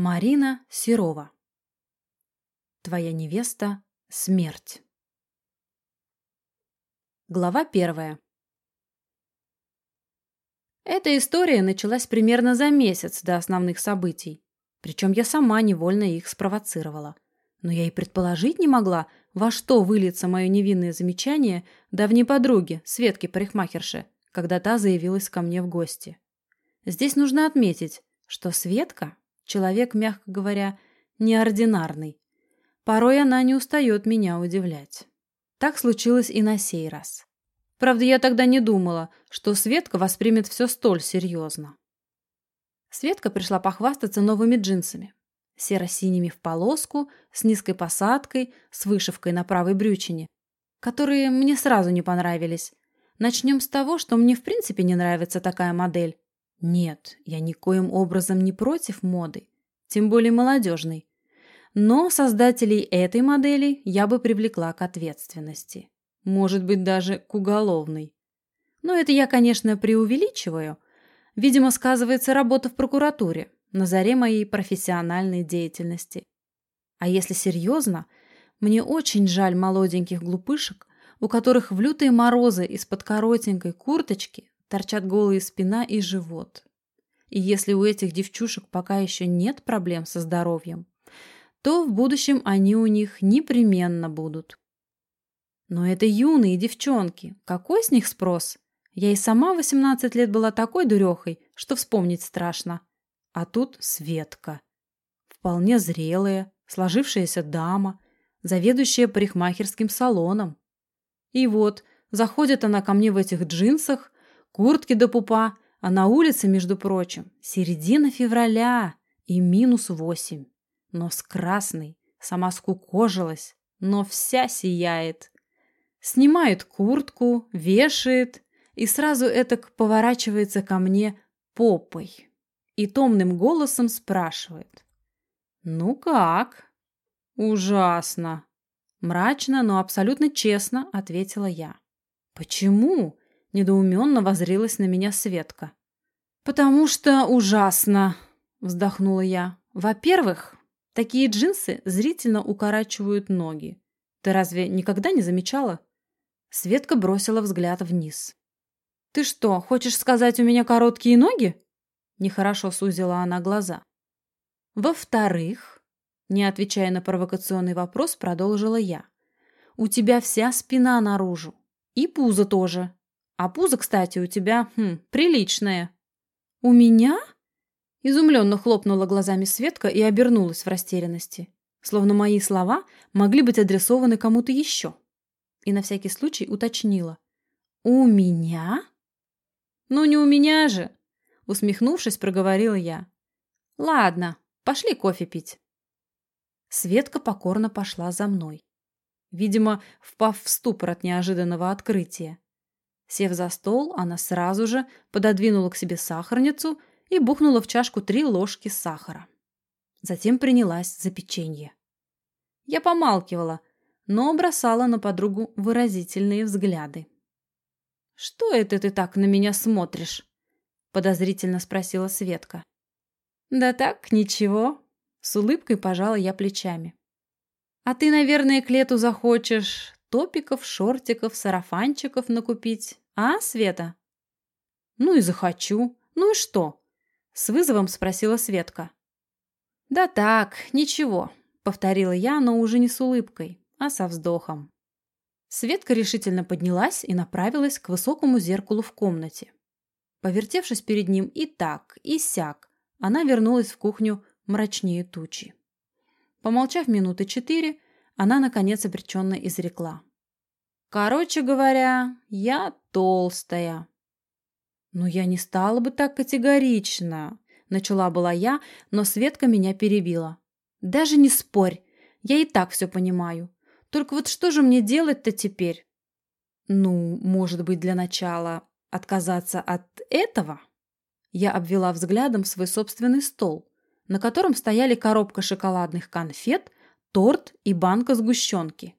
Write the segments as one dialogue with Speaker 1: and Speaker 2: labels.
Speaker 1: Марина Серова. Твоя невеста – смерть. Глава первая. Эта история началась примерно за месяц до основных событий. Причем я сама невольно их спровоцировала. Но я и предположить не могла, во что выльется мое невинное замечание давней подруги, Светки парикмахерши, когда та заявилась ко мне в гости. Здесь нужно отметить, что Светка Человек, мягко говоря, неординарный. Порой она не устает меня удивлять. Так случилось и на сей раз. Правда, я тогда не думала, что Светка воспримет все столь серьезно. Светка пришла похвастаться новыми джинсами. Серо-синими в полоску, с низкой посадкой, с вышивкой на правой брючине, которые мне сразу не понравились. Начнем с того, что мне в принципе не нравится такая модель. Нет, я никоим образом не против моды, тем более молодежной. Но создателей этой модели я бы привлекла к ответственности. Может быть, даже к уголовной. Но это я, конечно, преувеличиваю. Видимо, сказывается работа в прокуратуре на заре моей профессиональной деятельности. А если серьезно, мне очень жаль молоденьких глупышек, у которых в лютые морозы из-под коротенькой курточки торчат голые спина и живот. И если у этих девчушек пока еще нет проблем со здоровьем, то в будущем они у них непременно будут. Но это юные девчонки. Какой с них спрос? Я и сама 18 лет была такой дурехой, что вспомнить страшно. А тут Светка. Вполне зрелая, сложившаяся дама, заведующая парикмахерским салоном. И вот, заходит она ко мне в этих джинсах, куртки до пупа, а на улице, между прочим, середина февраля и минус восемь. Нос красный, сама скукожилась, но вся сияет. Снимает куртку, вешает и сразу этак поворачивается ко мне попой и томным голосом спрашивает. «Ну как?» «Ужасно!» Мрачно, но абсолютно честно ответила я. «Почему?» Недоуменно возрилась на меня Светка. «Потому что ужасно!» – вздохнула я. «Во-первых, такие джинсы зрительно укорачивают ноги. Ты разве никогда не замечала?» Светка бросила взгляд вниз. «Ты что, хочешь сказать, у меня короткие ноги?» Нехорошо сузила она глаза. «Во-вторых, не отвечая на провокационный вопрос, продолжила я. «У тебя вся спина наружу. И пузо тоже. А пузо, кстати, у тебя, хм, приличное. У меня? Изумленно хлопнула глазами Светка и обернулась в растерянности. Словно мои слова могли быть адресованы кому-то еще. И на всякий случай уточнила. «У меня?» «Ну не у меня же!» Усмехнувшись, проговорила я. «Ладно, пошли кофе пить». Светка покорно пошла за мной. Видимо, впав в ступор от неожиданного открытия. Сев за стол, она сразу же пододвинула к себе сахарницу и бухнула в чашку три ложки сахара. Затем принялась за печенье. Я помалкивала, но бросала на подругу выразительные взгляды. «Что это ты так на меня смотришь?» — подозрительно спросила Светка. «Да так, ничего», — с улыбкой пожала я плечами. «А ты, наверное, к лету захочешь топиков, шортиков, сарафанчиков накупить, а, Света? Ну и захочу. Ну и что? С вызовом спросила Светка. Да так, ничего, повторила я, но уже не с улыбкой, а со вздохом. Светка решительно поднялась и направилась к высокому зеркалу в комнате. Повертевшись перед ним и так, и сяк, она вернулась в кухню мрачнее тучи. Помолчав минуты четыре, она, наконец, обреченно изрекла. «Короче говоря, я толстая». «Ну, я не стала бы так категорично», — начала была я, но Светка меня перебила. «Даже не спорь, я и так все понимаю. Только вот что же мне делать-то теперь?» «Ну, может быть, для начала отказаться от этого?» Я обвела взглядом свой собственный стол, на котором стояли коробка шоколадных конфет, торт и банка сгущенки.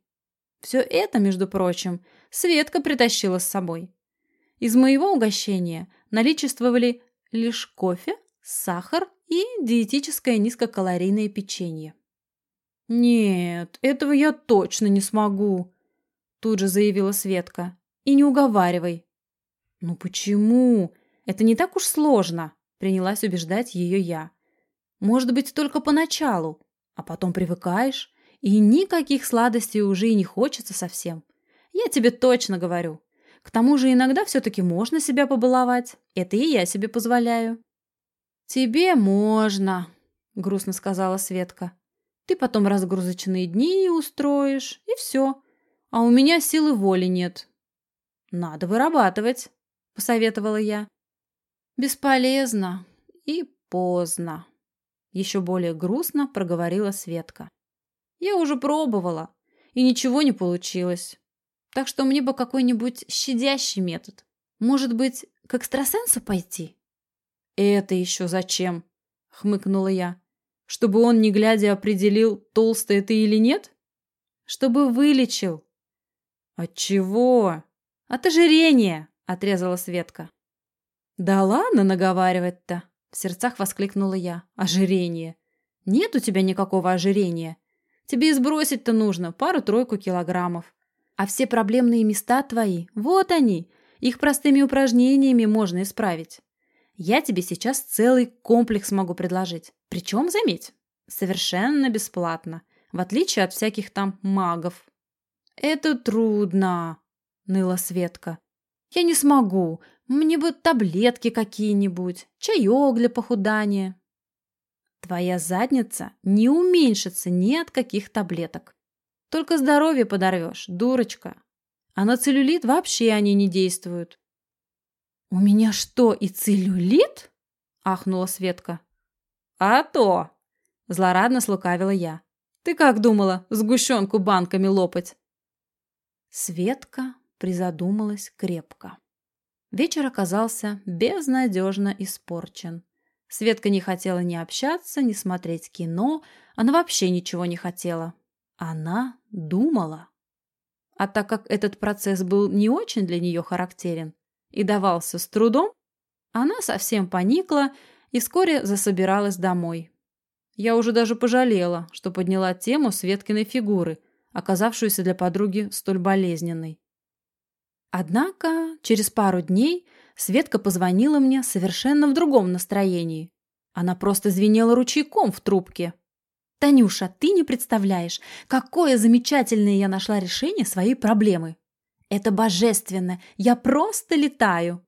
Speaker 1: Все это, между прочим, Светка притащила с собой. Из моего угощения наличествовали лишь кофе, сахар и диетическое низкокалорийное печенье. «Нет, этого я точно не смогу», – тут же заявила Светка. «И не уговаривай». «Ну почему? Это не так уж сложно», – принялась убеждать ее я. «Может быть, только поначалу, а потом привыкаешь, и никаких сладостей уже и не хочется совсем. Я тебе точно говорю. К тому же иногда все-таки можно себя побаловать. Это и я себе позволяю». «Тебе можно», — грустно сказала Светка. «Ты потом разгрузочные дни устроишь, и все. А у меня силы воли нет». «Надо вырабатывать», — посоветовала я. «Бесполезно и поздно», — еще более грустно проговорила Светка. «Я уже пробовала, и ничего не получилось. Так что мне бы какой-нибудь щадящий метод. Может быть, к экстрасенсу пойти?» «Это еще зачем?» — хмыкнула я. «Чтобы он, не глядя, определил, толстая ты или нет?» «Чтобы вылечил». «От чего?» «От ожирения!» — отрезала Светка. «Да ладно наговаривать-то!» — в сердцах воскликнула я. «Ожирение! Нет у тебя никакого ожирения. Тебе и сбросить-то нужно пару-тройку килограммов. А все проблемные места твои, вот они, их простыми упражнениями можно исправить. Я тебе сейчас целый комплекс могу предложить. Причем, заметь, совершенно бесплатно, в отличие от всяких там магов. Это трудно, ныла Светка. Я не смогу. Мне бы таблетки какие-нибудь, чаек для похудания. Твоя задница не уменьшится ни от каких таблеток. Только здоровье подорвешь, дурочка. А на целлюлит вообще они не действуют. «У меня что, и целлюлит?» – ахнула Светка. «А то!» – злорадно слукавила я. «Ты как думала, сгущенку банками лопать?» Светка призадумалась крепко. Вечер оказался безнадежно испорчен. Светка не хотела ни общаться, ни смотреть кино, она вообще ничего не хотела. Она думала. А так как этот процесс был не очень для нее характерен и давался с трудом, она совсем поникла и вскоре засобиралась домой. Я уже даже пожалела, что подняла тему Светкиной фигуры, оказавшуюся для подруги столь болезненной. Однако через пару дней Светка позвонила мне совершенно в другом настроении. Она просто звенела ручейком в трубке. «Танюша, ты не представляешь, какое замечательное я нашла решение своей проблемы. Это божественно, я просто летаю».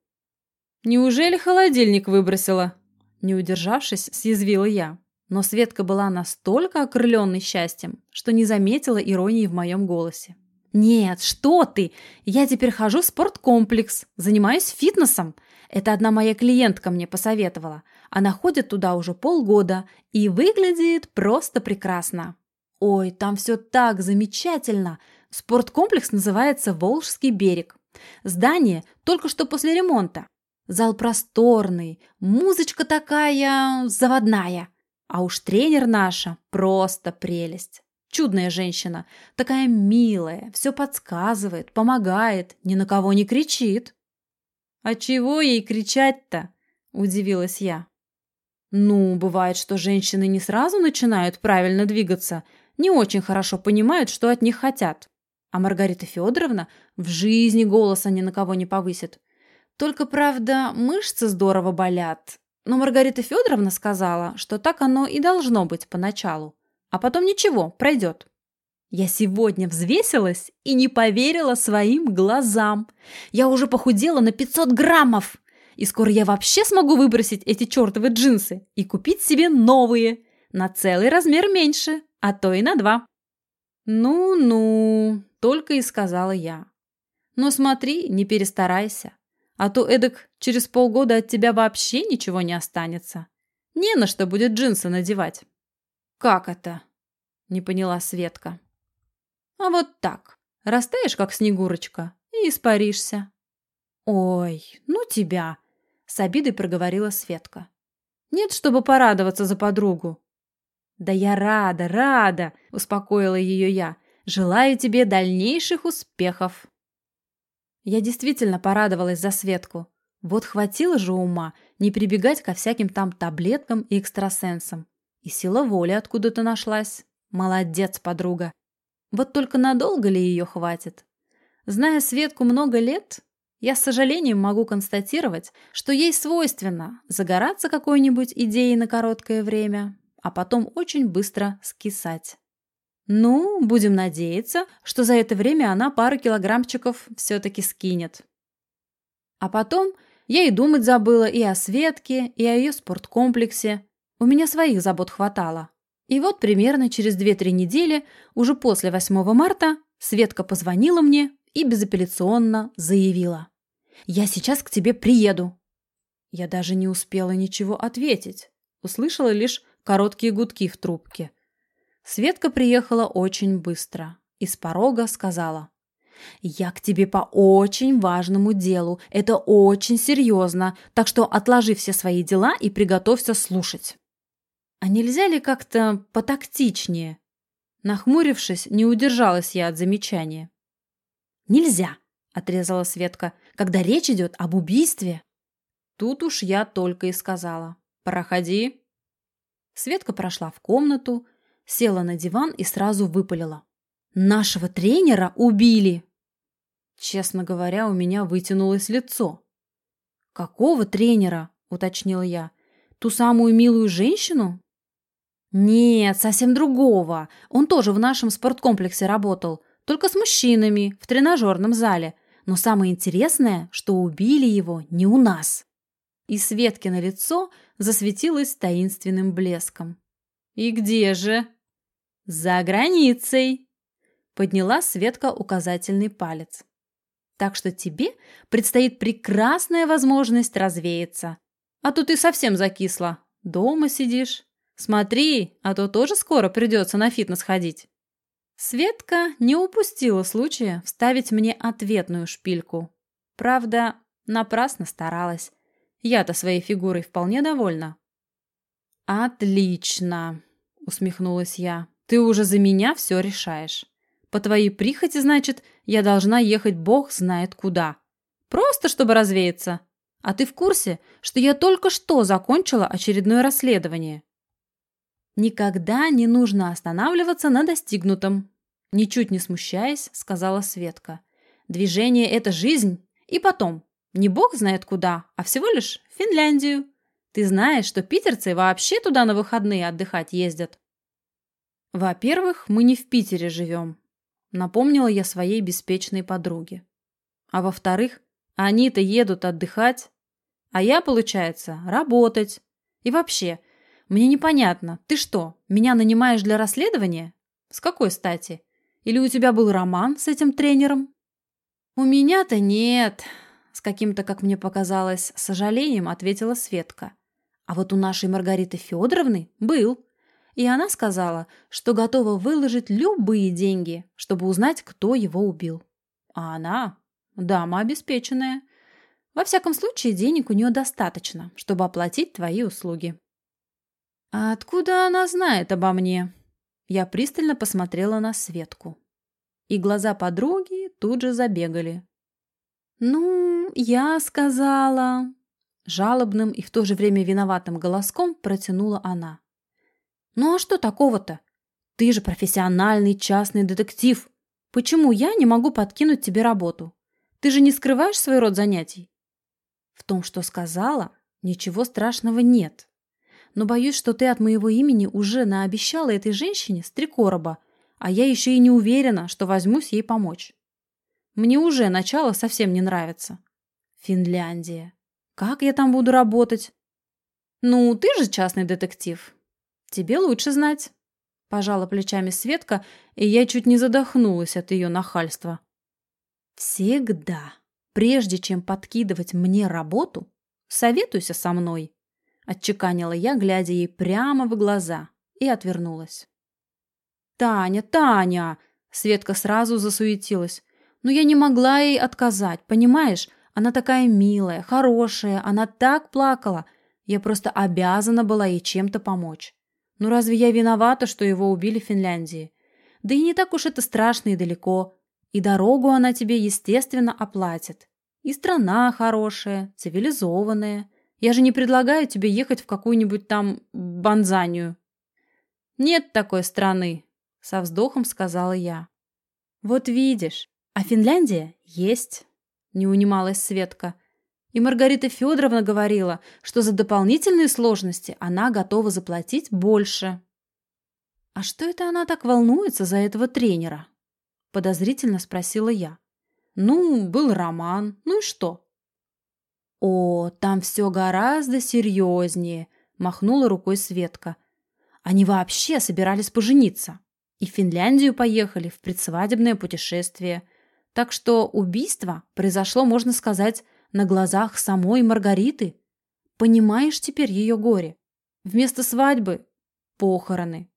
Speaker 1: «Неужели холодильник выбросила?» Не удержавшись, съязвила я. Но Светка была настолько окрыленной счастьем, что не заметила иронии в моем голосе. «Нет, что ты! Я теперь хожу в спорткомплекс, занимаюсь фитнесом. Это одна моя клиентка мне посоветовала. Она ходит туда уже полгода и выглядит просто прекрасно. Ой, там все так замечательно. Спорткомплекс называется «Волжский берег». Здание только что после ремонта. Зал просторный, музычка такая заводная. А уж тренер наша просто прелесть. Чудная женщина, такая милая, все подсказывает, помогает, ни на кого не кричит. «А чего ей кричать-то?» – удивилась я. Ну, бывает, что женщины не сразу начинают правильно двигаться, не очень хорошо понимают, что от них хотят. А Маргарита Федоровна в жизни голоса ни на кого не повысит. Только, правда, мышцы здорово болят. Но Маргарита Федоровна сказала, что так оно и должно быть поначалу. А потом ничего, пройдет. Я сегодня взвесилась и не поверила своим глазам. Я уже похудела на 500 граммов. И скоро я вообще смогу выбросить эти чертовы джинсы и купить себе новые, на целый размер меньше, а то и на два. «Ну-ну», — только и сказала я. «Но смотри, не перестарайся, а то эдак через полгода от тебя вообще ничего не останется. Не на что будет джинсы надевать». «Как это?» — не поняла Светка. «А вот так. Растаешь, как снегурочка, и испаришься». «Ой, ну тебя!» С обидой проговорила Светка. Нет, чтобы порадоваться за подругу. Да я рада, рада, успокоила ее я. Желаю тебе дальнейших успехов. Я действительно порадовалась за Светку. Вот хватило же ума не прибегать ко всяким там таблеткам и экстрасенсам. И сила воли откуда-то нашлась. Молодец, подруга. Вот только надолго ли ее хватит? Зная Светку много лет, я с сожалением могу констатировать, что ей свойственно загораться какой-нибудь идеей на короткое время, а потом очень быстро скисать. Ну, будем надеяться, что за это время она пару килограммчиков все-таки скинет. А потом я и думать забыла и о Светке, и о ее спорткомплексе. У меня своих забот хватало. И вот примерно через 2-3 недели, уже после 8 марта, Светка позвонила мне и безапелляционно заявила. «Я сейчас к тебе приеду». Я даже не успела ничего ответить. Услышала лишь короткие гудки в трубке. Светка приехала очень быстро и с порога сказала. «Я к тебе по очень важному делу. Это очень серьезно, так что отложи все свои дела и приготовься слушать». «А нельзя ли как-то потактичнее?» Нахмурившись, не удержалась я от замечания. «Нельзя», — отрезала Светка, — «когда речь идет об убийстве». Тут уж я только и сказала. «Проходи». Светка прошла в комнату, села на диван и сразу выпалила. «Нашего тренера убили!» Честно говоря, у меня вытянулось лицо. «Какого тренера?» – уточнила я. «Ту самую милую женщину?» «Нет, совсем другого. Он тоже в нашем спорткомплексе работал, только с мужчинами, в тренажерном зале. Но самое интересное, что убили его не у нас». И Светкино лицо засветилось таинственным блеском. «И где же?» «За границей!» Подняла Светка указательный палец. «Так что тебе предстоит прекрасная возможность развеяться. А то ты совсем закисла. Дома сидишь. Смотри, а то тоже скоро придется на фитнес ходить». Светка не упустила случая вставить мне ответную шпильку. Правда, напрасно старалась. Я-то своей фигурой вполне довольна. «Отлично!» — усмехнулась я. «Ты уже за меня все решаешь. По твоей прихоти, значит, я должна ехать бог знает куда. Просто чтобы развеяться. А ты в курсе, что я только что закончила очередное расследование?» «Никогда не нужно останавливаться на достигнутом», — ничуть не смущаясь, сказала Светка. «Движение — это жизнь. И потом, не бог знает куда, а всего лишь Финляндию. Ты знаешь, что питерцы вообще туда на выходные отдыхать ездят? Во-первых, мы не в Питере живем, напомнила я своей беспечной подруге. А во-вторых, они-то едут отдыхать, а я, получается, работать. И вообще, мне непонятно, ты что, меня нанимаешь для расследования? С какой стати? Или у тебя был роман с этим тренером? У меня-то нет, с каким-то, как мне показалось, сожалением ответила Светка. А вот у нашей Маргариты Федоровны был. И она сказала, что готова выложить любые деньги, чтобы узнать, кто его убил. А она дама обеспеченная. Во всяком случае, денег у нее достаточно, чтобы оплатить твои услуги. А откуда она знает обо мне? Я пристально посмотрела на Светку. И глаза подруги тут же забегали. «Ну, я сказала...» Жалобным и в то же время виноватым голоском протянула она. «Ну а что такого-то? Ты же профессиональный частный детектив. Почему я не могу подкинуть тебе работу? Ты же не скрываешь свой род занятий?» «В том, что сказала, ничего страшного нет. Но боюсь, что ты от моего имени уже наобещала этой женщине с три короба, а я еще и не уверена, что возьмусь ей помочь. Мне уже начало совсем не нравится. Финляндия. Как я там буду работать? Ну, ты же частный детектив. Тебе лучше знать. Пожала плечами Светка, и я чуть не задохнулась от ее нахальства. Всегда, прежде чем подкидывать мне работу, советуйся со мной. Отчеканила я, глядя ей прямо в глаза, и отвернулась. «Таня, Таня!» Светка сразу засуетилась. Но я не могла ей отказать, понимаешь? Она такая милая, хорошая, она так плакала. Я просто обязана была ей чем-то помочь. Ну разве я виновата, что его убили в Финляндии? Да и не так уж это страшно и далеко. И дорогу она тебе, естественно, оплатит. И страна хорошая, цивилизованная. Я же не предлагаю тебе ехать в какую-нибудь там Банзанию. Нет такой страны, со вздохом сказала я. Вот видишь, а Финляндия есть, не унималась Светка. И Маргарита Федоровна говорила, что за дополнительные сложности она готова заплатить больше. «А что это она так волнуется за этого тренера?» – подозрительно спросила я. «Ну, был роман. Ну и что?» «О, там все гораздо серьезнее», – махнула рукой Светка. «Они вообще собирались пожениться. И в Финляндию поехали в предсвадебное путешествие. Так что убийство произошло, можно сказать, на глазах самой Маргариты. Понимаешь теперь ее горе? Вместо свадьбы – похороны.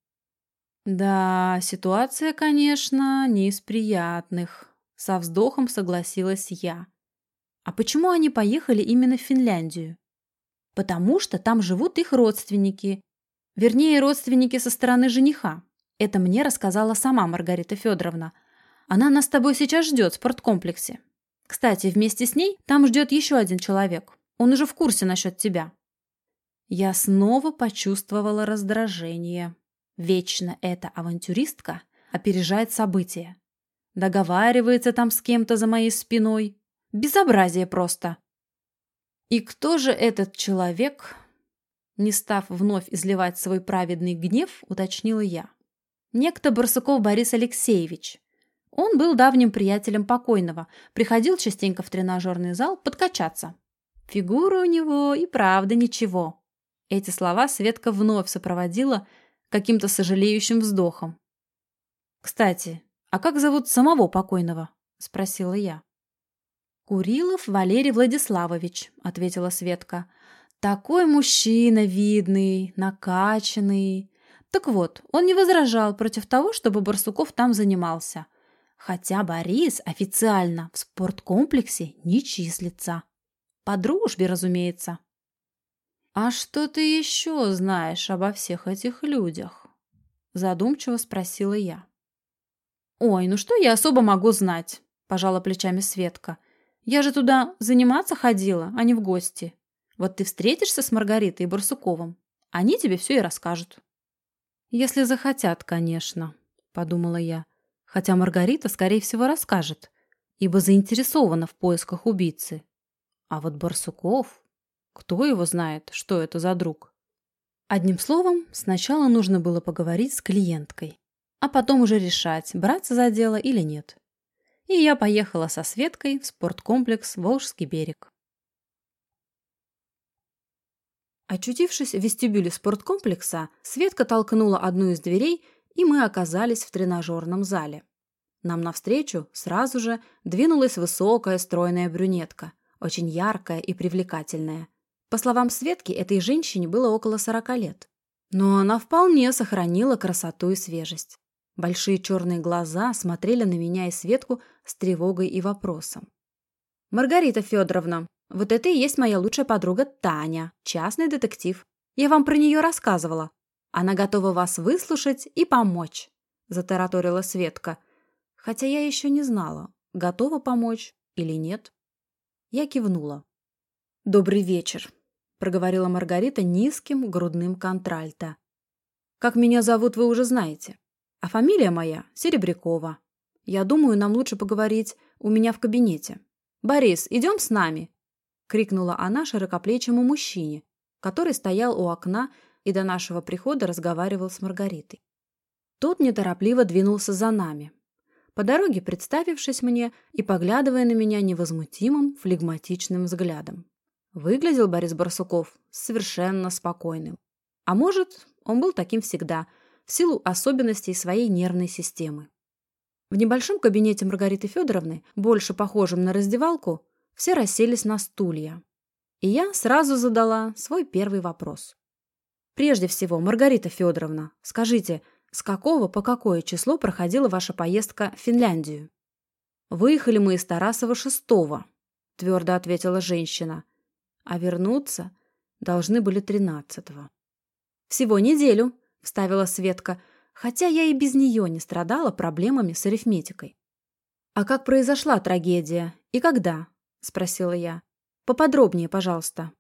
Speaker 1: Да, ситуация, конечно, не из приятных. Со вздохом согласилась я. А почему они поехали именно в Финляндию? Потому что там живут их родственники. Вернее, родственники со стороны жениха. Это мне рассказала сама Маргарита Федоровна. Она нас с тобой сейчас ждет в спорткомплексе. Кстати, вместе с ней там ждет еще один человек. Он уже в курсе насчет тебя. Я снова почувствовала раздражение. Вечно эта авантюристка опережает события. Договаривается там с кем-то за моей спиной. Безобразие просто. И кто же этот человек? Не став вновь изливать свой праведный гнев, уточнила я. Некто Барсуков Борис Алексеевич, он был давним приятелем покойного, приходил частенько в тренажерный зал подкачаться. Фигура у него и правда ничего. Эти слова Светка вновь сопроводила каким-то сожалеющим вздохом. «Кстати, а как зовут самого покойного?» – спросила я. «Курилов Валерий Владиславович», – ответила Светка. «Такой мужчина видный, накачанный. Так вот, он не возражал против того, чтобы Барсуков там занимался. Хотя Борис официально в спорткомплексе не числится. По дружбе, разумеется. «А что ты еще знаешь обо всех этих людях?» Задумчиво спросила я. «Ой, ну что я особо могу знать?» Пожала плечами Светка. «Я же туда заниматься ходила, а не в гости. Вот ты встретишься с Маргаритой и Барсуковым. Они тебе все и расскажут». «Если захотят, конечно», — подумала я хотя Маргарита, скорее всего, расскажет, ибо заинтересована в поисках убийцы. А вот Барсуков... Кто его знает, что это за друг? Одним словом, сначала нужно было поговорить с клиенткой, а потом уже решать, браться за дело или нет. И я поехала со Светкой в спорткомплекс «Волжский берег». Очутившись в вестибюле спорткомплекса, Светка толкнула одну из дверей и мы оказались в тренажерном зале. Нам навстречу сразу же двинулась высокая стройная брюнетка, очень яркая и привлекательная. По словам Светки, этой женщине было около 40 лет. Но она вполне сохранила красоту и свежесть. Большие черные глаза смотрели на меня и Светку с тревогой и вопросом. «Маргарита Федоровна, вот это и есть моя лучшая подруга Таня, частный детектив. Я вам про нее рассказывала. Она готова вас выслушать и помочь», – затараторила Светка. Хотя я еще не знала, готова помочь или нет. Я кивнула. «Добрый вечер», – проговорила Маргарита низким грудным контральто. «Как меня зовут, вы уже знаете. А фамилия моя Серебрякова. Я думаю, нам лучше поговорить у меня в кабинете. Борис, идем с нами!» – крикнула она широкоплечему мужчине, который стоял у окна и до нашего прихода разговаривал с Маргаритой. Тот неторопливо двинулся за нами, по дороге представившись мне и поглядывая на меня невозмутимым, флегматичным взглядом. Выглядел Борис Барсуков совершенно спокойным. А может, он был таким всегда, в силу особенностей своей нервной системы. В небольшом кабинете Маргариты Федоровны, больше похожем на раздевалку, все расселись на стулья. И я сразу задала свой первый вопрос. Прежде всего, Маргарита Федоровна, скажите, с какого по какое число проходила ваша поездка в Финляндию? Выехали мы из Тарасова шестого, твердо ответила женщина. А вернуться должны были тринадцатого. Всего неделю, вставила Светка, хотя я и без нее не страдала проблемами с арифметикой. А как произошла трагедия и когда? спросила я. Поподробнее, пожалуйста.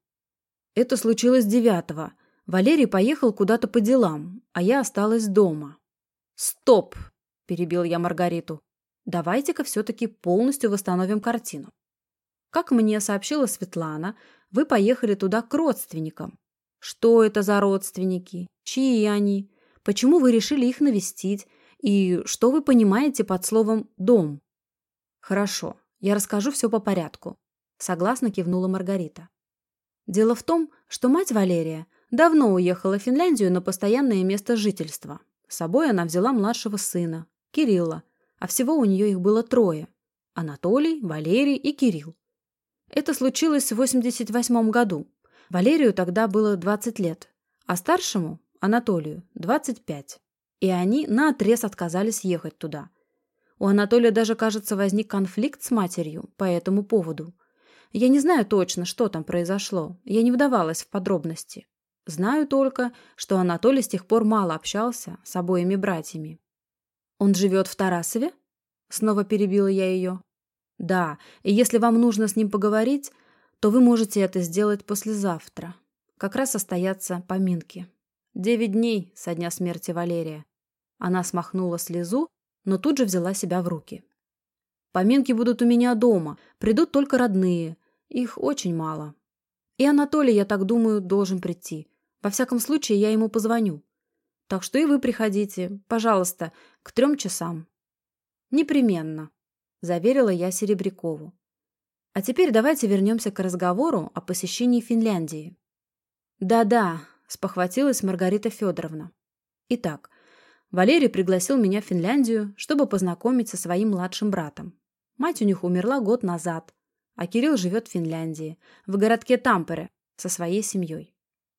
Speaker 1: Это случилось девятого. Валерий поехал куда-то по делам, а я осталась дома. Стоп, перебил я Маргариту. Давайте-ка все-таки полностью восстановим картину. Как мне сообщила Светлана, вы поехали туда к родственникам. Что это за родственники? Чьи они? Почему вы решили их навестить? И что вы понимаете под словом «дом»? Хорошо, я расскажу все по порядку. Согласно кивнула Маргарита. Дело в том, что мать Валерия давно уехала в Финляндию на постоянное место жительства. С собой она взяла младшего сына, Кирилла, а всего у нее их было трое – Анатолий, Валерий и Кирилл. Это случилось в 88 году. Валерию тогда было 20 лет, а старшему, Анатолию, 25. И они наотрез отказались ехать туда. У Анатолия даже, кажется, возник конфликт с матерью по этому поводу. Я не знаю точно, что там произошло, я не вдавалась в подробности. Знаю только, что Анатолий с тех пор мало общался с обоими братьями. «Он живет в Тарасове?» Снова перебила я ее. «Да, и если вам нужно с ним поговорить, то вы можете это сделать послезавтра. Как раз состоятся поминки. Девять дней со дня смерти Валерия. Она смахнула слезу, но тут же взяла себя в руки. Поминки будут у меня дома, придут только родные. Их очень мало. И Анатолий, я так думаю, должен прийти. Во всяком случае, я ему позвоню. Так что и вы приходите, пожалуйста, к трем часам. Непременно, заверила я Серебрякову. А теперь давайте вернемся к разговору о посещении Финляндии. Да-да, спохватилась Маргарита Федоровна. Итак, Валерий пригласил меня в Финляндию, чтобы познакомить со своим младшим братом. Мать у них умерла год назад, а Кирилл живет в Финляндии, в городке Тампере, со своей семьей.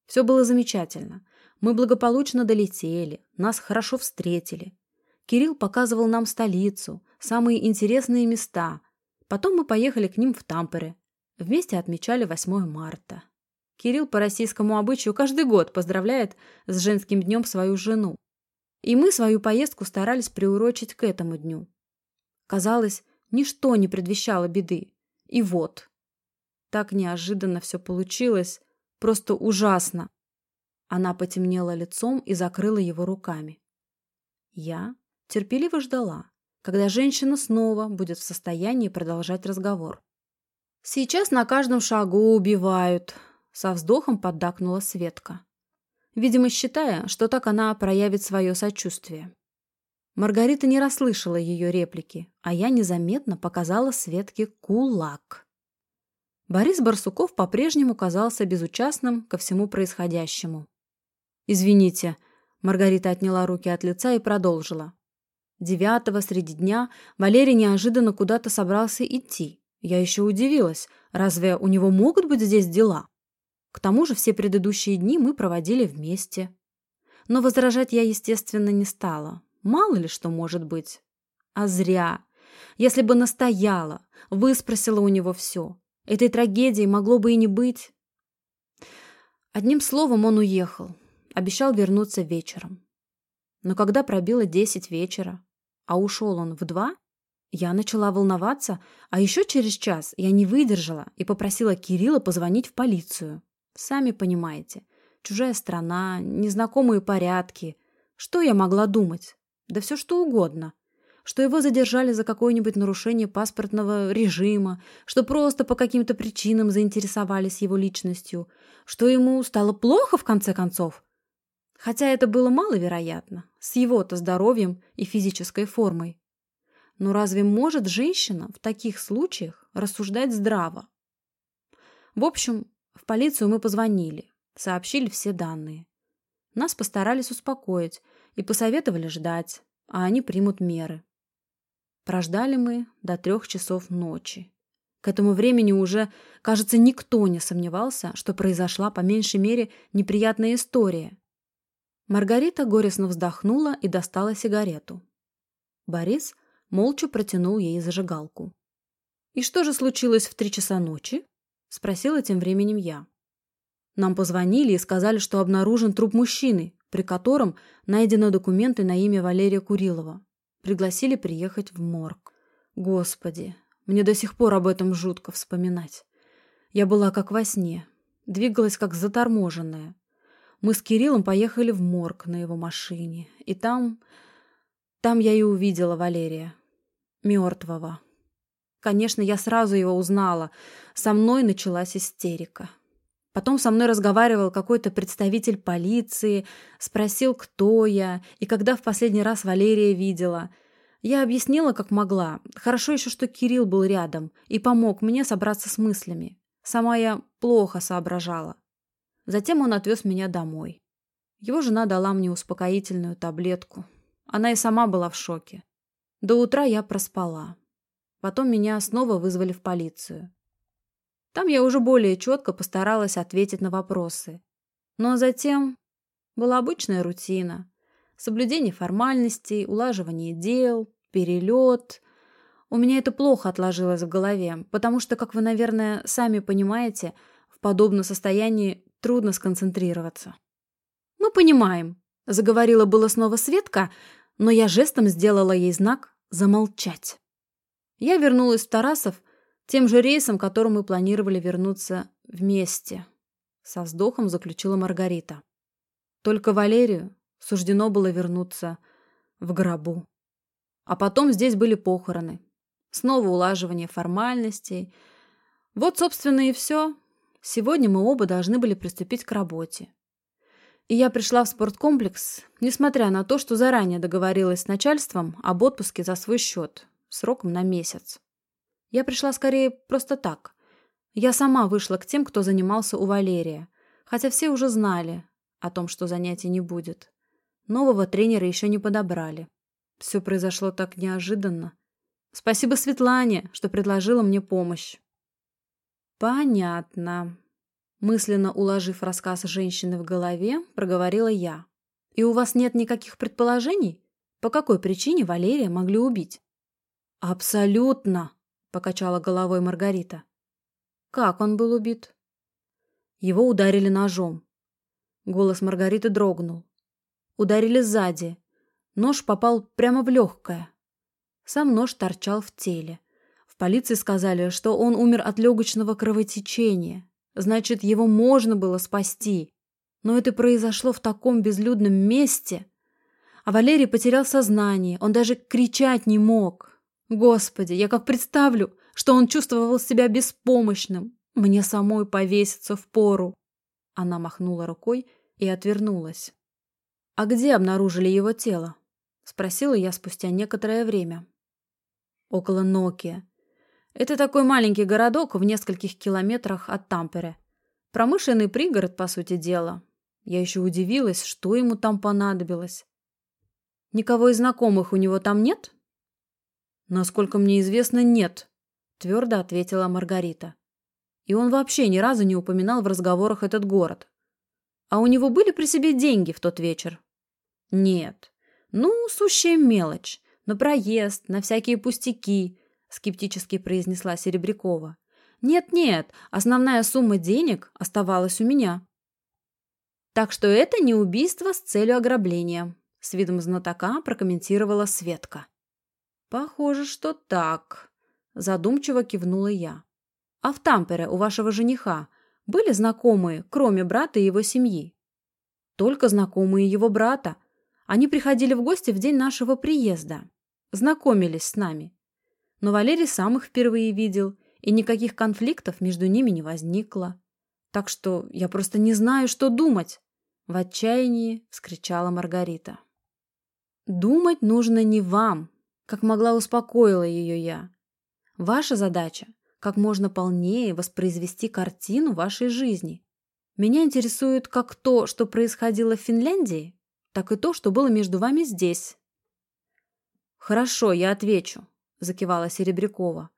Speaker 1: Все было замечательно. Мы благополучно долетели, нас хорошо встретили. Кирилл показывал нам столицу, самые интересные места, Потом мы поехали к ним в Тампере. Вместе отмечали 8 марта. Кирилл по российскому обычаю каждый год поздравляет с женским днем свою жену. И мы свою поездку старались приурочить к этому дню. Казалось, ничто не предвещало беды. И вот. Так неожиданно все получилось. Просто ужасно. Она потемнела лицом и закрыла его руками. Я терпеливо ждала, когда женщина снова будет в состоянии продолжать разговор. «Сейчас на каждом шагу убивают», — со вздохом поддакнула Светка. Видимо, считая, что так она проявит свое сочувствие. Маргарита не расслышала ее реплики, а я незаметно показала Светке кулак. Борис Барсуков по-прежнему казался безучастным ко всему происходящему. «Извините», — Маргарита отняла руки от лица и продолжила. Девятого среди дня Валерий неожиданно куда-то собрался идти. Я еще удивилась, разве у него могут быть здесь дела? К тому же все предыдущие дни мы проводили вместе. Но возражать я, естественно, не стала. Мало ли что может быть. А зря. Если бы настояла, выспросила у него все. Этой трагедии могло бы и не быть. Одним словом, он уехал. Обещал вернуться вечером. Но когда пробило десять вечера, а ушел он в два, я начала волноваться, а еще через час я не выдержала и попросила Кирилла позвонить в полицию. Сами понимаете, чужая страна, незнакомые порядки. Что я могла думать? Да все что угодно. Что его задержали за какое-нибудь нарушение паспортного режима, что просто по каким-то причинам заинтересовались его личностью, что ему стало плохо в конце концов, Хотя это было маловероятно, с его-то здоровьем и физической формой. Но разве может женщина в таких случаях рассуждать здраво? В общем, в полицию мы позвонили, сообщили все данные. Нас постарались успокоить и посоветовали ждать, а они примут меры. Прождали мы до трех часов ночи. К этому времени уже, кажется, никто не сомневался, что произошла по меньшей мере неприятная история, Маргарита горестно вздохнула и достала сигарету. Борис молча протянул ей зажигалку. «И что же случилось в три часа ночи?» – спросила тем временем я. Нам позвонили и сказали, что обнаружен труп мужчины, при котором найдены документы на имя Валерия Курилова. Пригласили приехать в морг. Господи, Мне до сих пор об этом жутко вспоминать. Я была как во сне, двигалась как заторможенная. Мы с Кириллом поехали в морг на его машине, и там... Там я и увидела Валерия. Мертвого. Конечно, я сразу его узнала. Со мной началась истерика. Потом со мной разговаривал какой-то представитель полиции, спросил, кто я и когда в последний раз Валерия видела — я объяснила, как могла. Хорошо еще, что Кирилл был рядом и помог мне собраться с мыслями. Сама я плохо соображала. Затем он отвез меня домой. Его жена дала мне успокоительную таблетку. Она и сама была в шоке. До утра я проспала. Потом меня снова вызвали в полицию. Там я уже более четко постаралась ответить на вопросы. Но затем была обычная рутина. Соблюдение формальностей, улаживание дел, перелет. У меня это плохо отложилось в голове, потому что, как вы, наверное, сами понимаете, в подобном состоянии трудно сконцентрироваться. «Мы понимаем», — заговорила было снова Светка, но я жестом сделала ей знак «замолчать». Я вернулась в Тарасов тем же рейсом, которым мы планировали вернуться вместе. Со вздохом заключила Маргарита. Только Валерию суждено было вернуться в гробу. А потом здесь были похороны. Снова улаживание формальностей. Вот, собственно, и все. Сегодня мы оба должны были приступить к работе. И я пришла в спорткомплекс, несмотря на то, что заранее договорилась с начальством об отпуске за свой счет, сроком на месяц. Я пришла скорее просто так. Я сама вышла к тем, кто занимался у Валерия, хотя все уже знали о том, что занятий не будет. Нового тренера еще не подобрали. Все произошло так неожиданно. Спасибо Светлане, что предложила мне помощь. Понятно. Мысленно уложив рассказ женщины в голове, проговорила я. И у вас нет никаких предположений, по какой причине Валерия могли убить? Абсолютно, покачала головой Маргарита. Как он был убит? Его ударили ножом. Голос Маргариты дрогнул. Ударили сзади, Нож попал прямо в легкое. Сам нож торчал в теле. Полиции сказали, что он умер от легочного кровотечения. Значит, его можно было спасти. Но это произошло в таком безлюдном месте. А Валерий потерял сознание, он даже кричать не мог. Господи, я как представлю, что он чувствовал себя беспомощным. Мне самой повеситься в пору. Она махнула рукой и отвернулась. А где обнаружили его тело? Спросила я спустя некоторое время. Около Нокия. Это такой маленький городок в нескольких километрах от Тампере. Промышленный пригород, по сути дела. Я еще удивилась, что ему там понадобилось. Никого из знакомых у него там нет? Насколько мне известно, нет, твердо ответила Маргарита. И он вообще ни разу не упоминал в разговорах этот город. А у него были при себе деньги в тот вечер? Нет. «Ну, сущая мелочь. На проезд, на всякие пустяки», — скептически произнесла Серебрякова. «Нет-нет, основная сумма денег оставалась у меня». «Так что это не убийство с целью ограбления», — с видом знатока прокомментировала Светка. «Похоже, что так», — задумчиво кивнула я. «А в Тампере у вашего жениха были знакомые, кроме брата и его семьи?» «Только знакомые его брата», они приходили в гости в день нашего приезда, знакомились с нами. Но Валерий сам их впервые видел, и никаких конфликтов между ними не возникло. Так что я просто не знаю, что думать. В отчаянии вскричала Маргарита. Думать нужно не вам, как могла успокоила ее я. Ваша задача – как можно полнее воспроизвести картину вашей жизни. Меня интересует как то, что происходило в Финляндии, так и то, что было между вами здесь. Хорошо, я отвечу, закивала Серебрякова.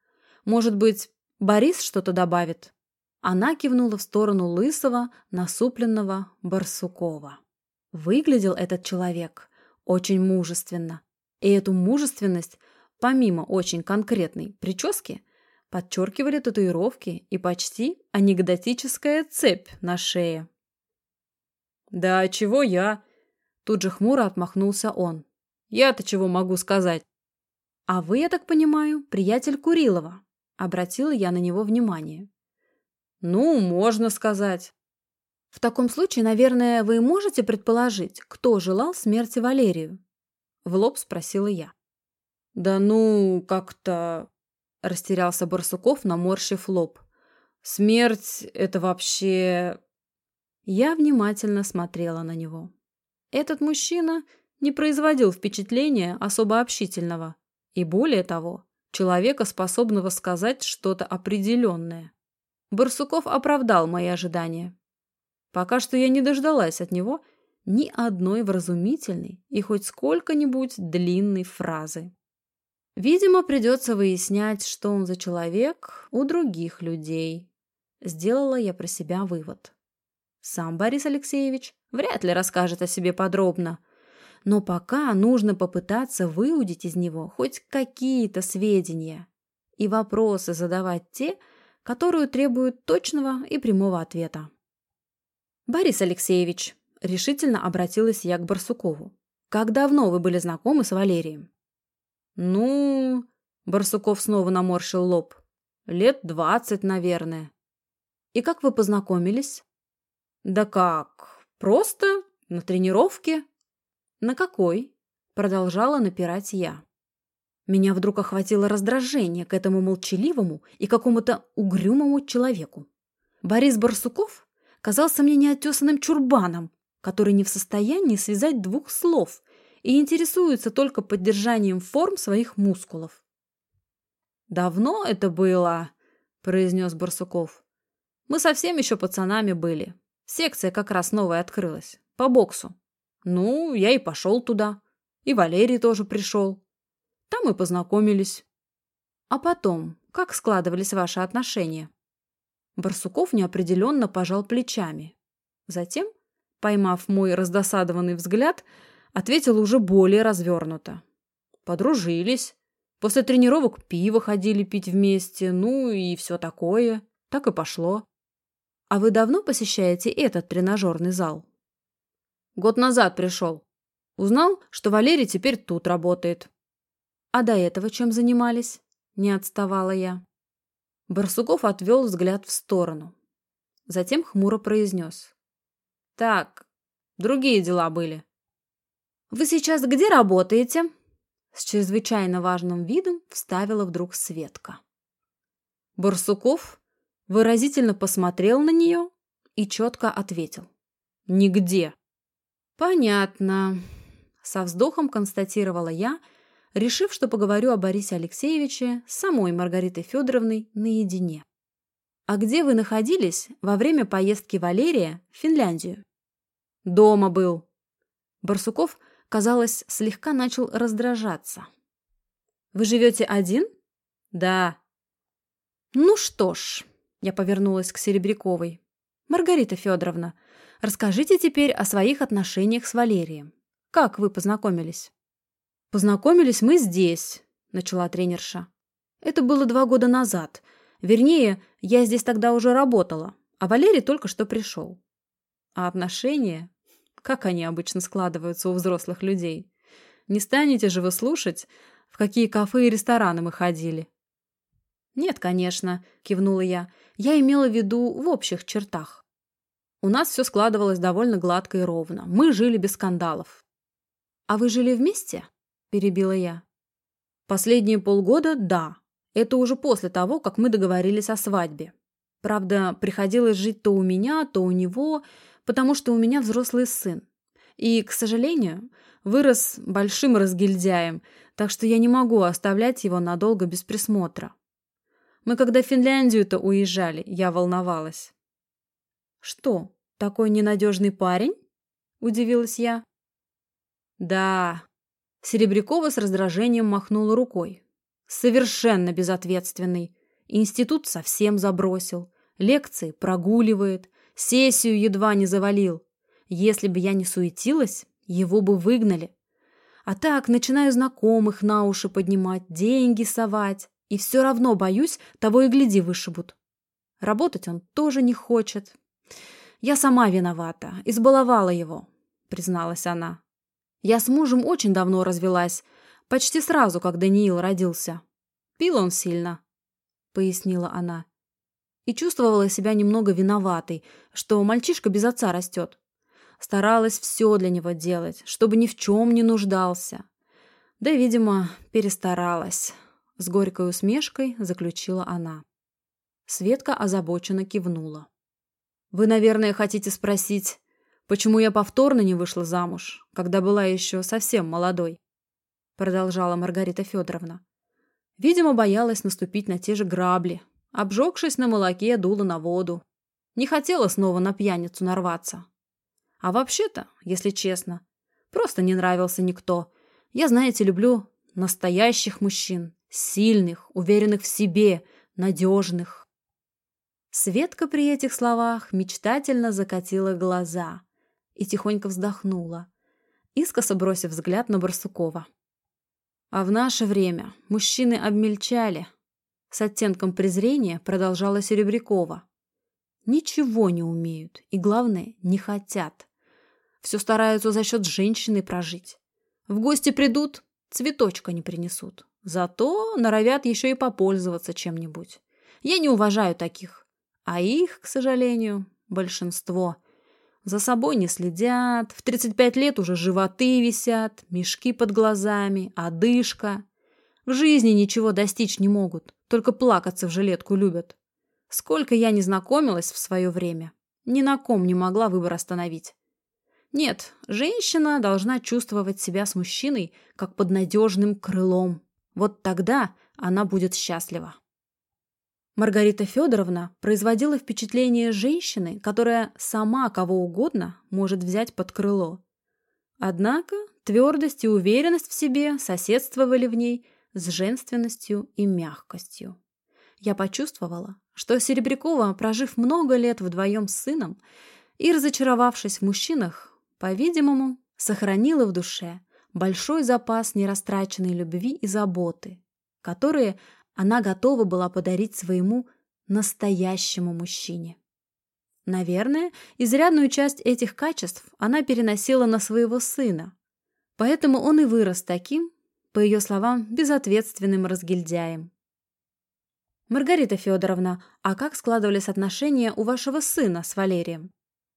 Speaker 1: Может быть, Борис что-то добавит? Она кивнула в сторону лысого, насупленного Барсукова. Выглядел этот человек очень мужественно. И эту мужественность, помимо очень конкретной прически, подчеркивали татуировки и почти анекдотическая цепь на шее. «Да чего я? Тут же хмуро отмахнулся он. Я-то чего могу сказать? А вы, я так понимаю, приятель Курилова, Обратила я на него внимание. Ну, можно сказать. В таком случае, наверное, вы можете предположить, кто желал смерти Валерию? В лоб спросила я. Да ну, как-то... Растерялся Барсуков, наморщив лоб. Смерть — это вообще... Я внимательно смотрела на него. Этот мужчина не производил впечатления особо общительного и, более того, человека, способного сказать что-то определенное. Барсуков оправдал мои ожидания. Пока что я не дождалась от него ни одной вразумительной и хоть сколько-нибудь длинной фразы. Видимо, придется выяснять, что он за человек у других людей. Сделала я про себя вывод. Сам Борис Алексеевич вряд ли расскажет о себе подробно, но пока нужно попытаться выудить из него хоть какие-то сведения и вопросы задавать те, которые требуют точного и прямого ответа. «Борис Алексеевич», — решительно обратилась я к Барсукову, «как давно вы были знакомы с Валерием?» «Ну...» — Барсуков снова наморщил лоб. «Лет двадцать, наверное». «И как вы познакомились?» «Да как? Просто на тренировке». «На какой?» — продолжала напирать я. Меня вдруг охватило раздражение к этому молчаливому и какому-то угрюмому человеку. Борис Барсуков казался мне неотесанным чурбаном, который не в состоянии связать двух слов и интересуется только поддержанием форм своих мускулов. «Давно это было», — произнес Барсуков. «Мы совсем еще пацанами были. Секция как раз новая открылась. По боксу. Ну, я и пошел туда. И Валерий тоже пришел. Там мы познакомились. А потом, как складывались ваши отношения? Барсуков неопределенно пожал плечами. Затем, поймав мой раздосадованный взгляд, ответил уже более развернуто. Подружились. После тренировок пиво ходили пить вместе, ну и все такое. Так и пошло. А вы давно посещаете этот тренажерный зал? Год назад пришел. Узнал, что Валерий теперь тут работает. А до этого чем занимались? Не отставала я. Барсуков отвел взгляд в сторону. Затем хмуро произнес. Так, другие дела были. Вы сейчас где работаете? С чрезвычайно важным видом вставила вдруг Светка. Барсуков выразительно посмотрел на нее и четко ответил. «Нигде». «Понятно», — со вздохом констатировала я, — решив, что поговорю о Борисе Алексеевиче с самой Маргаритой Федоровной наедине. «А где вы находились во время поездки Валерия в Финляндию?» «Дома был». Барсуков, казалось, слегка начал раздражаться. «Вы живете один?» «Да». «Ну что ж», — я повернулась к Серебряковой. «Маргарита Федоровна, расскажите теперь о своих отношениях с Валерием. Как вы познакомились?» «Познакомились мы здесь», — начала тренерша. «Это было два года назад. Вернее, я здесь тогда уже работала, а Валерий только что пришел. А отношения? Как они обычно складываются у взрослых людей? Не станете же вы слушать, в какие кафе и рестораны мы ходили?» «Нет, конечно», — кивнула я. «Я имела в виду в общих чертах. У нас все складывалось довольно гладко и ровно. Мы жили без скандалов». «А вы жили вместе?» – перебила я. Последние полгода – да. Это уже после того, как мы договорились о свадьбе. Правда, приходилось жить то у меня, то у него, потому что у меня взрослый сын. И, к сожалению, вырос большим разгильдяем, так что я не могу оставлять его надолго без присмотра. Мы когда в Финляндию-то уезжали, я волновалась. «Что, такой ненадежный парень?» – удивилась я. «Да, Серебрякова с раздражением махнула рукой. Совершенно безответственный. Институт совсем забросил. Лекции прогуливает. Сессию едва не завалил. Если бы я не суетилась, его бы выгнали. А так начинаю знакомых на уши поднимать, деньги совать. И все равно, боюсь, того и гляди вышибут. Работать он тоже не хочет. Я сама виновата, избаловала его, призналась она. Я с мужем очень давно развелась, почти сразу, как Даниил родился. Пил он сильно. пояснила она. И чувствовала себя немного виноватой, что мальчишка без отца растет. Старалась все для него делать, чтобы ни в чем не нуждался. Да, видимо, перестаралась. С горькой усмешкой заключила она. Светка озабоченно кивнула. «Вы, наверное, хотите спросить, почему я повторно не вышла замуж, когда была еще совсем молодой?» Продолжала Маргарита Федоровна. Видимо, боялась наступить на те же грабли. Обжегшись на молоке, дула на воду. Не хотела снова на пьяницу нарваться. А вообще-то, если честно, просто не нравился никто. Я, знаете, люблю настоящих мужчин, сильных, уверенных в себе, надежных. Светка при этих словах мечтательно закатила глаза и тихонько вздохнула, искоса бросив взгляд на Барсукова. А в наше время мужчины обмельчали. С оттенком презрения продолжала Серебрякова. Ничего не умеют и, главное, не хотят. Все стараются за счет женщины прожить. В гости придут, цветочка не принесут. Зато норовят еще и попользоваться чем-нибудь. Я не уважаю таких. А их, к сожалению, большинство. За собой не следят, в 35 лет уже животы висят, мешки под глазами, одышка. В жизни ничего достичь не могут, только плакаться в жилетку любят. Сколько я не знакомилась в свое время, ни на ком не могла выбор остановить. Нет, женщина должна чувствовать себя с мужчиной, как под надежным крылом. Вот тогда она будет счастлива. Маргарита Федоровна производила впечатление женщины, которая сама кого угодно может взять под крыло. Однако твердость и уверенность в себе соседствовали в ней с женственностью и мягкостью. Я почувствовала, что Серебрякова, прожив много лет вдвоем с сыном и разочаровавшись в мужчинах, по-видимому, сохранила в душе большой запас нерастраченной любви и заботы, которые она готова была подарить своему настоящему мужчине. Наверное, изрядную часть этих качеств она переносила на своего сына, поэтому он и вырос таким, по ее словам, безответственным разгильдяем. «Маргарита Федоровна, а как складывались отношения у вашего сына с Валерием?»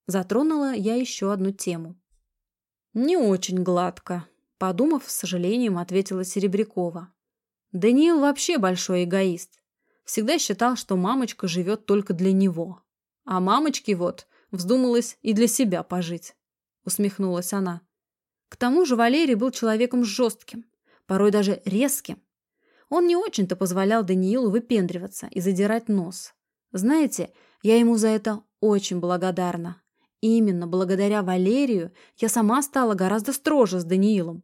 Speaker 1: Затронула я еще одну тему. «Не очень гладко», — подумав, с сожалением ответила Серебрякова. Даниил вообще большой эгоист. Всегда считал, что мамочка живет только для него. А мамочке вот вздумалось и для себя пожить. Усмехнулась она. К тому же Валерий был человеком жестким, порой даже резким. Он не очень-то позволял Даниилу выпендриваться и задирать нос. Знаете, я ему за это очень благодарна. Именно благодаря Валерию я сама стала гораздо строже с Даниилом.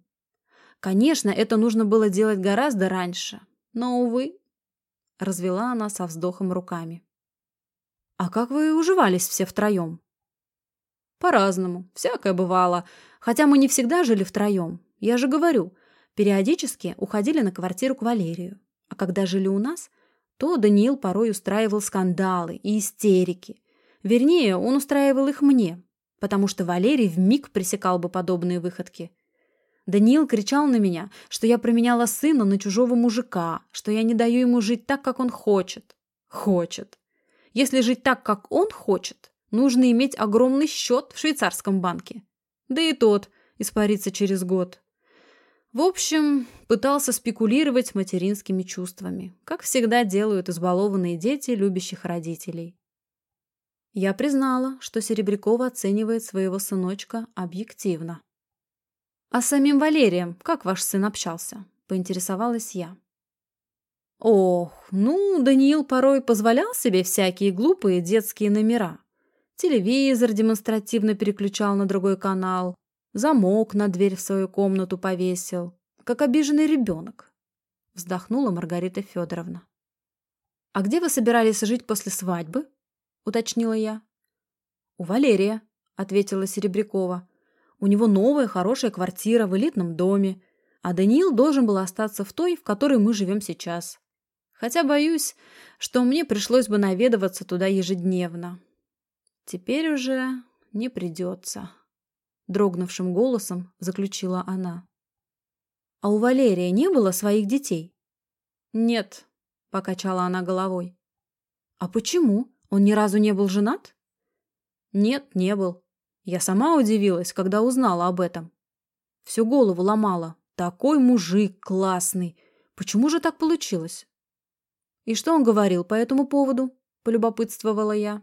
Speaker 1: Конечно, это нужно было делать гораздо раньше, но, увы, развела она со вздохом руками. «А как вы уживались все втроем?» «По-разному. Всякое бывало. Хотя мы не всегда жили втроем. Я же говорю, периодически уходили на квартиру к Валерию. А когда жили у нас, то Даниил порой устраивал скандалы и истерики. Вернее, он устраивал их мне, потому что Валерий вмиг пресекал бы подобные выходки. Даниил кричал на меня, что я променяла сына на чужого мужика, что я не даю ему жить так, как он хочет. Хочет. Если жить так, как он хочет, нужно иметь огромный счет в швейцарском банке. Да и тот испарится через год. В общем, пытался спекулировать материнскими чувствами, как всегда делают избалованные дети любящих родителей. Я признала, что Серебрякова оценивает своего сыночка объективно. «А с самим Валерием как ваш сын общался?» – поинтересовалась я. Ох, ну, Даниил порой позволял себе всякие глупые детские номера. Телевизор демонстративно переключал на другой канал, замок на дверь в свою комнату повесил, как обиженный ребенок. Вздохнула Маргарита Федоровна. «А где вы собирались жить после свадьбы?» – уточнила я. «У Валерия», – ответила Серебрякова. У него новая хорошая квартира в элитном доме, а Даниил должен был остаться в той, в которой мы живем сейчас. Хотя боюсь, что мне пришлось бы наведываться туда ежедневно. Теперь уже не придется. Дрогнувшим голосом заключила она. А у Валерия не было своих детей? Нет, покачала она головой. А почему? Он ни разу не был женат? Нет, не был. Я сама удивилась, когда узнала об этом. Всю голову ломала. Такой мужик классный. Почему же так получилось? И что он говорил по этому поводу? Полюбопытствовала я.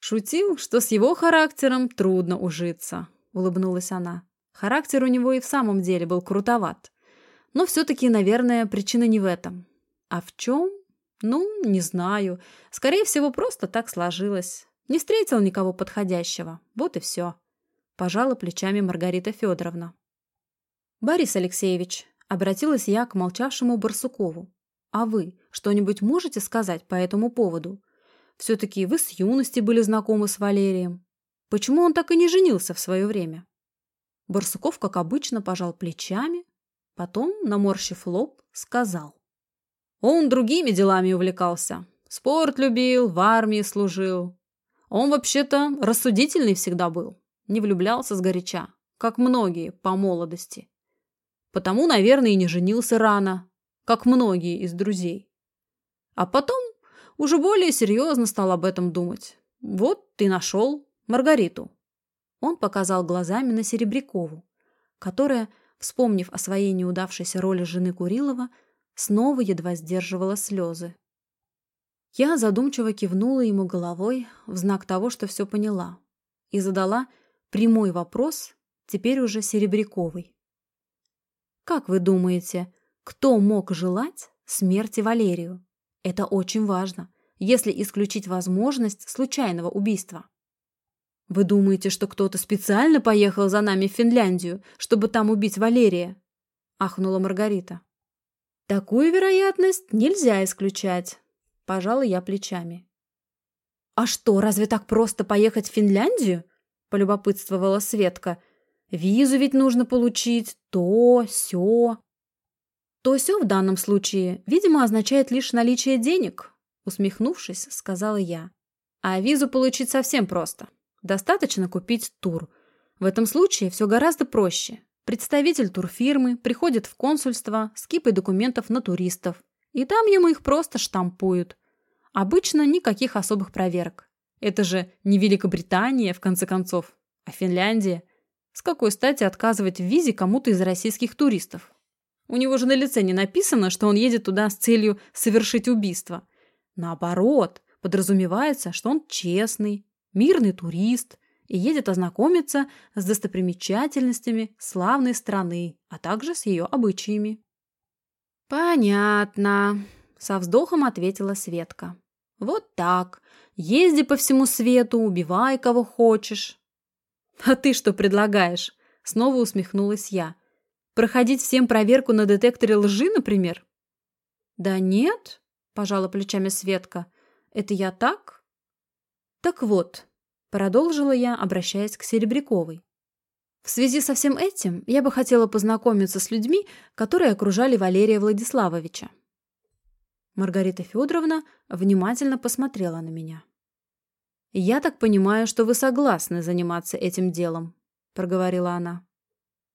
Speaker 1: Шутил, что с его характером трудно ужиться, улыбнулась она. Характер у него и в самом деле был крутоват. Но все-таки, наверное, причина не в этом. А в чем? Ну, не знаю. Скорее всего, просто так сложилось. Не встретил никого подходящего. Вот и все. Пожала плечами Маргарита Федоровна. Борис Алексеевич, обратилась я к молчавшему Барсукову. А вы что-нибудь можете сказать по этому поводу? Все-таки вы с юности были знакомы с Валерием. Почему он так и не женился в свое время? Барсуков, как обычно, пожал плечами, потом, наморщив лоб, сказал. Он другими делами увлекался. Спорт любил, в армии служил. Он вообще-то рассудительный всегда был. Не влюблялся сгоряча, как многие по молодости. Потому, наверное, и не женился рано, как многие из друзей. А потом уже более серьезно стал об этом думать. Вот ты нашел Маргариту. Он показал глазами на Серебрякову, которая, вспомнив о своей неудавшейся роли жены Курилова, снова едва сдерживала слезы. Я задумчиво кивнула ему головой в знак того, что все поняла, и задала прямой вопрос, теперь уже Серебряковой. «Как вы думаете, кто мог желать смерти Валерию? Это очень важно, если исключить возможность случайного убийства». «Вы думаете, что кто-то специально поехал за нами в Финляндию, чтобы там убить Валерия?» – ахнула Маргарита. «Такую вероятность нельзя исключать», – пожала я плечами. «А что, разве так просто поехать в Финляндию?» – полюбопытствовала Светка. «Визу ведь нужно получить, то, сё». «То сё в данном случае, видимо, означает лишь наличие денег», – усмехнувшись, сказала я. «А визу получить совсем просто. Достаточно купить тур. В этом случае все гораздо проще. Представитель турфирмы приходит в консульство с кипой документов на туристов, и там ему их просто штампуют. Обычно никаких особых проверок. Это же не Великобритания, в конце концов, а Финляндия. С какой стати отказывать в визе кому-то из российских туристов? У него же на лице не написано, что он едет туда с целью совершить убийство. Наоборот, подразумевается, что он честный, мирный турист и едет ознакомиться с достопримечательностями славной страны, а также с ее обычаями. «Понятно», — со вздохом ответила Светка. «Вот так. Езди по всему свету, убивай кого хочешь». «А ты что предлагаешь?» — снова усмехнулась я. «Проходить всем проверку на детекторе лжи, например?» «Да нет», — пожала плечами Светка. «Это я так?» «Так вот, Продолжила я, обращаясь к Серебряковой. В связи со всем этим я бы хотела познакомиться с людьми, которые окружали Валерия Владиславовича. Маргарита Федоровна внимательно посмотрела на меня. «Я так понимаю, что вы согласны заниматься этим делом», — проговорила она.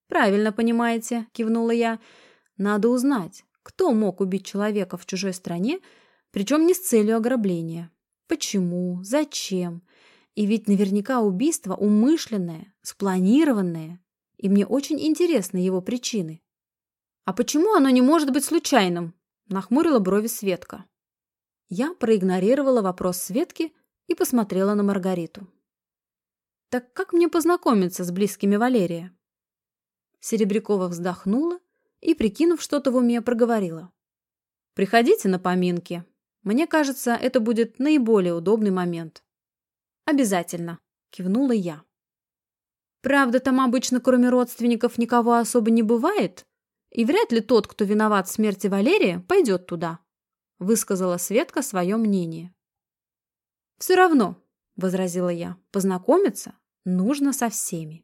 Speaker 1: «Правильно понимаете», — кивнула я. «Надо узнать, кто мог убить человека в чужой стране, причем не с целью ограбления. Почему? Зачем? И ведь наверняка убийство умышленное, спланированное, и мне очень интересны его причины. «А почему оно не может быть случайным?» – нахмурила брови Светка. Я проигнорировала вопрос Светки и посмотрела на Маргариту. «Так как мне познакомиться с близкими Валерия?» Серебрякова вздохнула и, прикинув что-то в уме, проговорила. «Приходите на поминки. Мне кажется, это будет наиболее удобный момент». «Обязательно», – кивнула я. «Правда, там обычно кроме родственников никого особо не бывает, и вряд ли тот, кто виноват в смерти Валерия, пойдет туда», – высказала Светка свое мнение. «Все равно», – возразила я, – «познакомиться нужно со всеми».